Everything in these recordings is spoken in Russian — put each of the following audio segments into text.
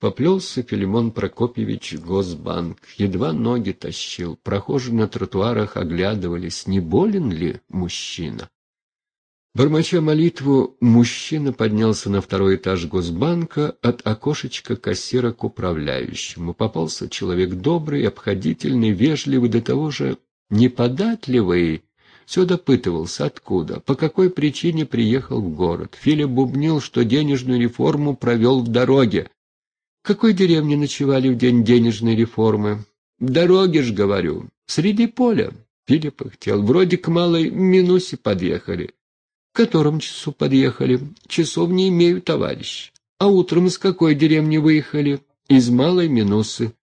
Поплелся Филимон Прокопьевич в Госбанк, едва ноги тащил, прохожие на тротуарах оглядывались, не болен ли мужчина. Бормоча молитву, мужчина поднялся на второй этаж Госбанка от окошечка кассира к управляющему. Попался человек добрый, обходительный, вежливый, до того же неподатливый. Все допытывался, откуда, по какой причине приехал в город. Филя бубнил, что денежную реформу провел в дороге. Какой деревне ночевали в день денежной реформы? В дороге ж, говорю, среди поля. Филя пыхтел. Вроде к малой Минусе подъехали. В котором часу подъехали? Часов не имею, товарищ. А утром из какой деревни выехали? Из Малой Минусы.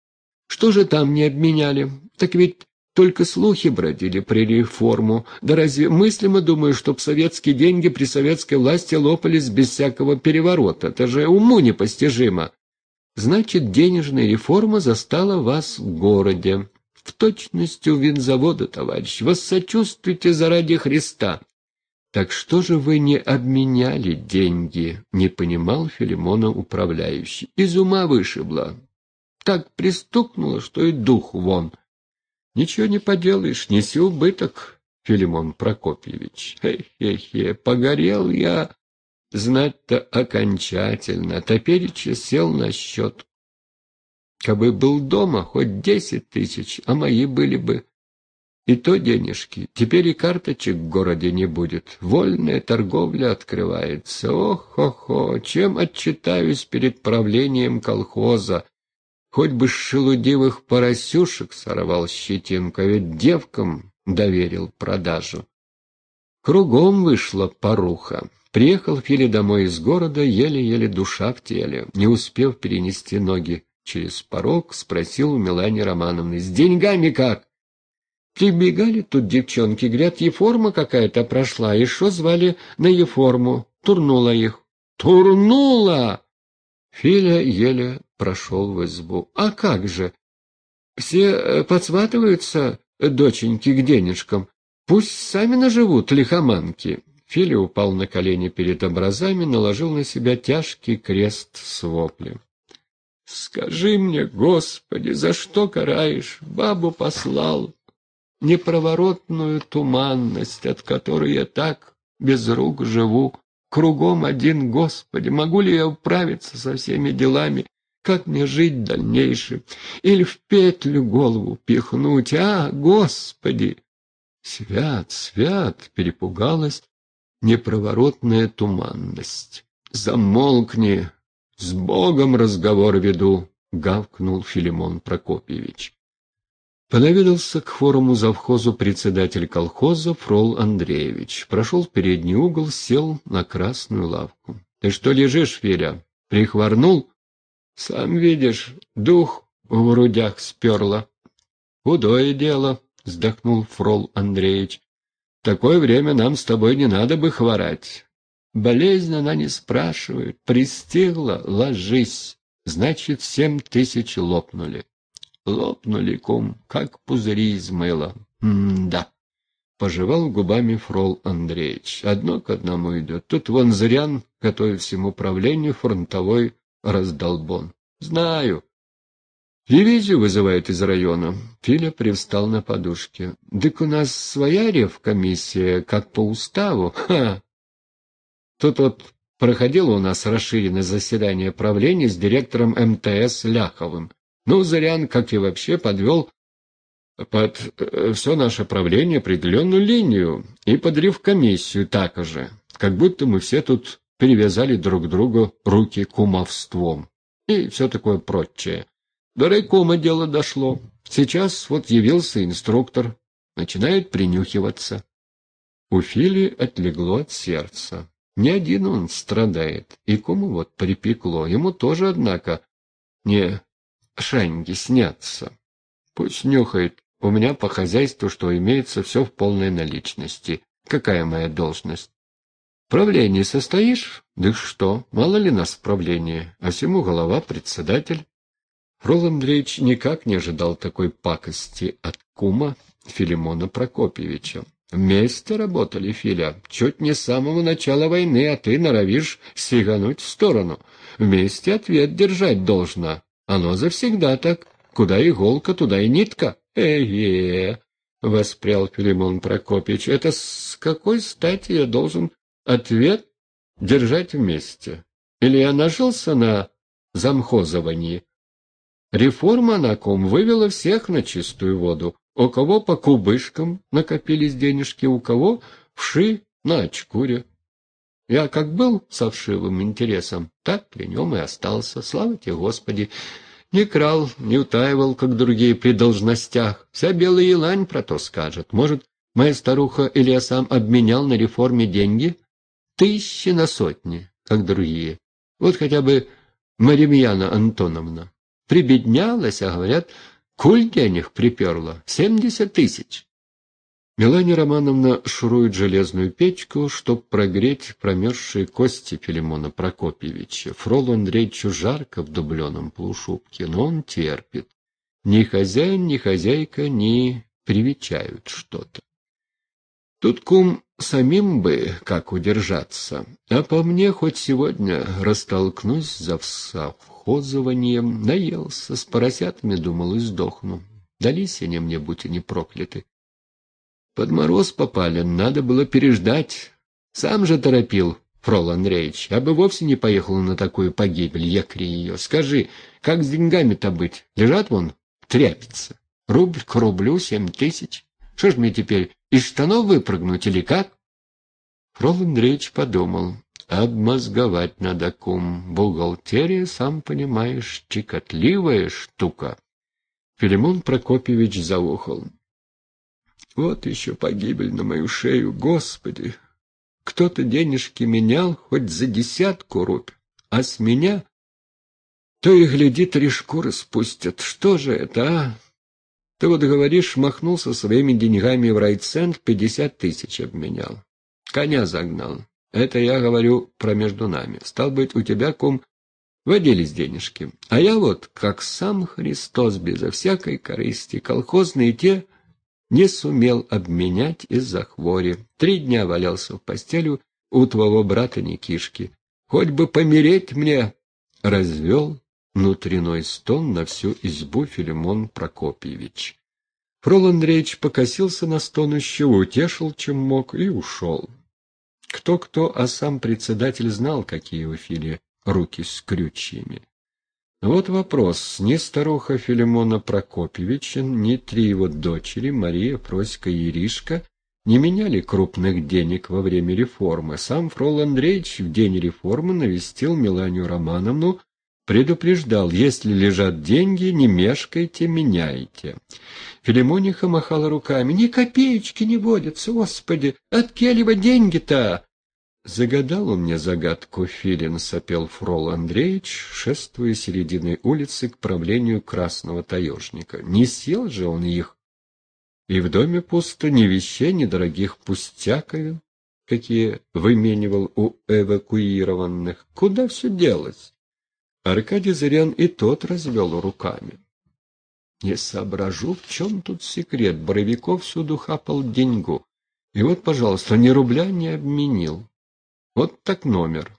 Что же там не обменяли? Так ведь только слухи бродили при реформу. Да разве мыслимо, думаю, чтоб советские деньги при советской власти лопались без всякого переворота? Это же уму непостижимо. Значит, денежная реформа застала вас в городе. В точности у винзавода, товарищ. Вас сочувствуйте заради Христа. «Так что же вы не обменяли деньги?» — не понимал Филимона управляющий. «Из ума вышибло. Так пристукнуло, что и дух вон». «Ничего не поделаешь, неси убыток, Филимон Прокопьевич. Хе-хе-хе, погорел я, знать-то окончательно. Топереча сел на счет. Кабы был дома, хоть десять тысяч, а мои были бы и то денежки. Теперь и карточек в городе не будет. Вольная торговля открывается. Ох-хо-хо, чем отчитаюсь перед правлением колхоза? Хоть бы шелудивых поросюшек сорвал щетинку, ведь девкам доверил продажу. Кругом вышла поруха. Приехал Фили домой из города, еле-еле душа в теле. Не успев перенести ноги через порог, спросил у Мелани Романовны, «С деньгами как?» Прибегали тут девчонки, говорят, еформа какая-то прошла, и что звали на еформу. Турнула их. Турнула! Филя еле прошел в избу. А как же? Все э, подсватываются, доченьки, к денежкам. Пусть сами наживут лихоманки. Филя упал на колени перед образами, наложил на себя тяжкий крест с воплем. «Скажи мне, Господи, за что караешь? Бабу послал, непроворотную туманность, от которой я так без рук живу. Кругом один Господи, могу ли я управиться со всеми делами? Как мне жить дальнейшим? Или в петлю голову пихнуть? А, Господи! Свят, свят, перепугалась непроворотная туманность. Замолкни, с Богом разговор веду, гавкнул Филимон Прокопьевич. Понавидался к форуму завхозу председатель колхоза Фрол Андреевич. Прошел в передний угол, сел на красную лавку. — Ты что лежишь, Филя? Прихворнул? — Сам видишь, дух в грудях сперло. — Худое дело, — вздохнул Фрол Андреевич. — такое время нам с тобой не надо бы хворать. Болезнь она не спрашивает. Пристигла, ложись. Значит, семь тысяч лопнули. Лопнули, кум, как пузыри из мыла. М-да. Пожевал губами Фрол Андреевич. Одно к одному идет. Тут вон зрян готовит всему управлению фронтовой раздолбон. Знаю. Дивизию вызывают из района. Филя привстал на подушке. Дык у нас своя ревкомиссия, как по уставу. Ха! Тут вот проходило у нас расширенное заседание правления с директором МТС Ляховым. Ну, Зарян, как и вообще, подвел под э, все наше правление определенную линию и подрив комиссию так же, как будто мы все тут перевязали друг другу руки кумовством и все такое прочее. До райкома дело дошло. Сейчас вот явился инструктор, начинает принюхиваться. У Фили отлегло от сердца. Не один он страдает, и кому вот припекло. Ему тоже, однако, не шаньги снятся. Пусть нюхает. У меня по хозяйству, что имеется, все в полной наличности. Какая моя должность? Правлении состоишь? Да что, мало ли нас в правлении, а всему голова председатель. Фрол Андреевич никак не ожидал такой пакости от кума Филимона Прокопьевича. Вместе работали, Филя, чуть не с самого начала войны, а ты норовишь сигануть в сторону. Вместе ответ держать должно. Оно завсегда так. Куда иголка, туда и нитка. Э-е, — воспрял Филимон Прокопьевич, — это с какой стати я должен ответ держать вместе? Или я нажился на замхозовании? Реформа на ком вывела всех на чистую воду. У кого по кубышкам накопились денежки, у кого вши на очкуре. Я как был со вшивым интересом, так при нем и остался. Слава тебе, Господи! Не крал, не утаивал, как другие при должностях. Вся белая елань про то скажет. Может, моя старуха или я сам обменял на реформе деньги? Тысячи на сотни, как другие. Вот хотя бы Маримьяна Антоновна. Прибеднялась, а говорят, куль денег приперла. Семьдесят тысяч. Мелания Романовна шурует железную печку, чтоб прогреть промерзшие кости Филимона Прокопьевича. Фролу Андреевичу жарко в дубленом полушубке, но он терпит. Ни хозяин, ни хозяйка не привечают что-то. Тут, кум, самим бы как удержаться, а по мне хоть сегодня растолкнусь за всовхозыванием, наелся, с поросятами думал и сдохну. Дались они мне, будь они прокляты. Под мороз попали, надо было переждать. Сам же торопил, Фрол Андреевич, а бы вовсе не поехал на такую погибель, якри ее. Скажи, как с деньгами-то быть? Лежат вон, тряпятся. Рубль к рублю семь тысяч. Что ж мне теперь, из штанов выпрыгнуть или как? Фрол Андреевич подумал. Обмозговать надо, кум. Бухгалтерия, сам понимаешь, чекотливая штука. Филимон Прокопьевич заухал. Вот еще погибель на мою шею, Господи! Кто-то денежки менял хоть за десятку рубь, а с меня то и гляди, три шкуры спустят. Что же это, а? Ты вот говоришь, махнулся своими деньгами в райцентр, пятьдесят тысяч обменял. Коня загнал. Это я говорю про между нами. Стал быть, у тебя, кум, водились денежки. А я вот, как сам Христос, безо всякой корысти, колхозные те не сумел обменять из-за хвори. Три дня валялся в постелю у твоего брата Никишки. Хоть бы помереть мне, развел внутренной стон на всю избу Филимон Прокопьевич. Фрол Андреевич покосился на стонущего, утешил, чем мог, и ушел. Кто-кто, а сам председатель знал, какие у Фили руки с крючьями. Вот вопрос. Ни старуха Филимона Прокопьевича, ни три его дочери, Мария, Фроська и Иришка, не меняли крупных денег во время реформы. Сам Фрол Андреевич в день реформы навестил Миланию Романовну, предупреждал, если лежат деньги, не мешкайте, меняйте. Филимониха махала руками. «Ни копеечки не водятся, господи! От Келева деньги-то!» Загадал он мне загадку, Филин, сопел Фрол Андреевич, шествуя серединой улицы к правлению красного таежника. Не съел же он их. И в доме пусто ни вещей, ни дорогих пустяковин, какие выменивал у эвакуированных. Куда все делось? Аркадий Зырян и тот развел руками. Не соображу, в чем тут секрет. Боровиков всюду хапал деньгу. И вот, пожалуйста, ни рубля не обменил. Вот так номер.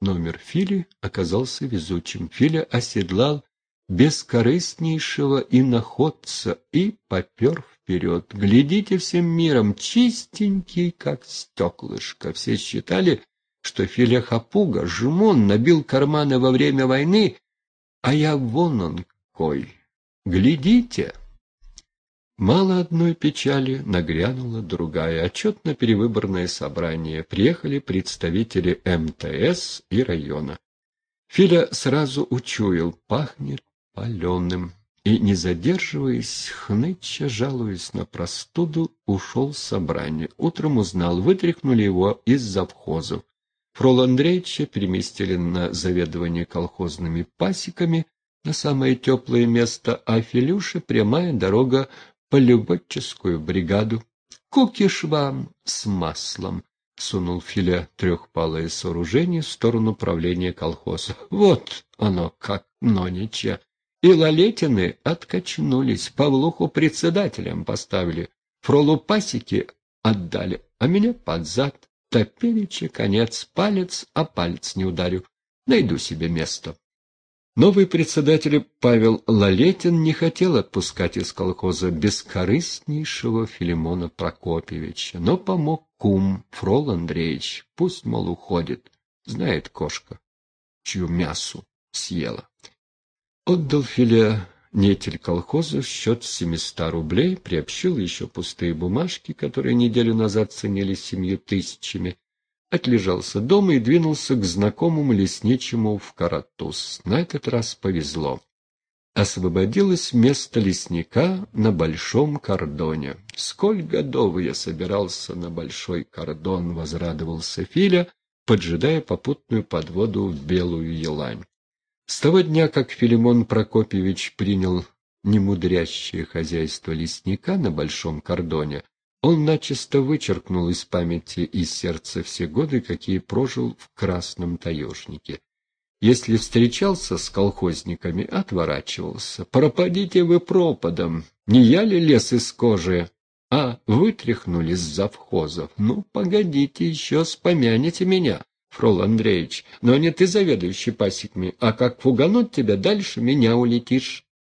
Номер Фили оказался везучим. Филя оседлал бескорыстнейшего иноходца и попер вперед. Глядите всем миром, чистенький, как стеклышко. Все считали, что Филя хапуга, жмон, набил карманы во время войны, а я вон он кой. Глядите! Мало одной печали, нагрянула другая. Отчетно-перевыборное собрание. Приехали представители МТС и района. Филя сразу учуял, пахнет паленым. И, не задерживаясь, хныча, жалуясь на простуду, ушел с собрания. Утром узнал, вытряхнули его из завхозов. Фрол Андреевича переместили на заведование колхозными пасеками на самое теплое место, а Филюше прямая дорога полюботческую бригаду. Кукиш вам с маслом, — сунул Филя трехпалое сооружение в сторону правления колхоза. Вот оно как, нонича. И Лалетины откачнулись, Павлуху председателем поставили. Фролу пасеки отдали, а меня под зад. Топеречи конец, палец, а палец не ударю. Найду себе место. Новый председатель Павел Лалетин не хотел отпускать из колхоза бескорыстнейшего Филимона Прокопьевича, но помог кум Фрол Андреевич, пусть, мол, уходит, знает кошка, чью мясу съела. Отдал Филя нетель колхоза счет семиста рублей, приобщил еще пустые бумажки, которые неделю назад ценились семью тысячами, отлежался дома и двинулся к знакомому лесничему в Каратус. На этот раз повезло. Освободилось место лесника на Большом Кордоне. «Сколь годов я собирался на Большой Кордон!» — возрадовался Филя, поджидая попутную подводу в Белую Елань. С того дня, как Филимон Прокопьевич принял немудрящее хозяйство лесника на Большом Кордоне, он начисто вычеркнул из памяти и сердца все годы, какие прожил в Красном Таежнике. Если встречался с колхозниками, отворачивался. «Пропадите вы пропадом! Не я ли лес из кожи, а вытряхнули с завхозов? Ну, погодите, еще спомяните меня, Фрол Андреевич, но не ты заведующий пасеками, а как фугануть тебя, дальше меня улетишь».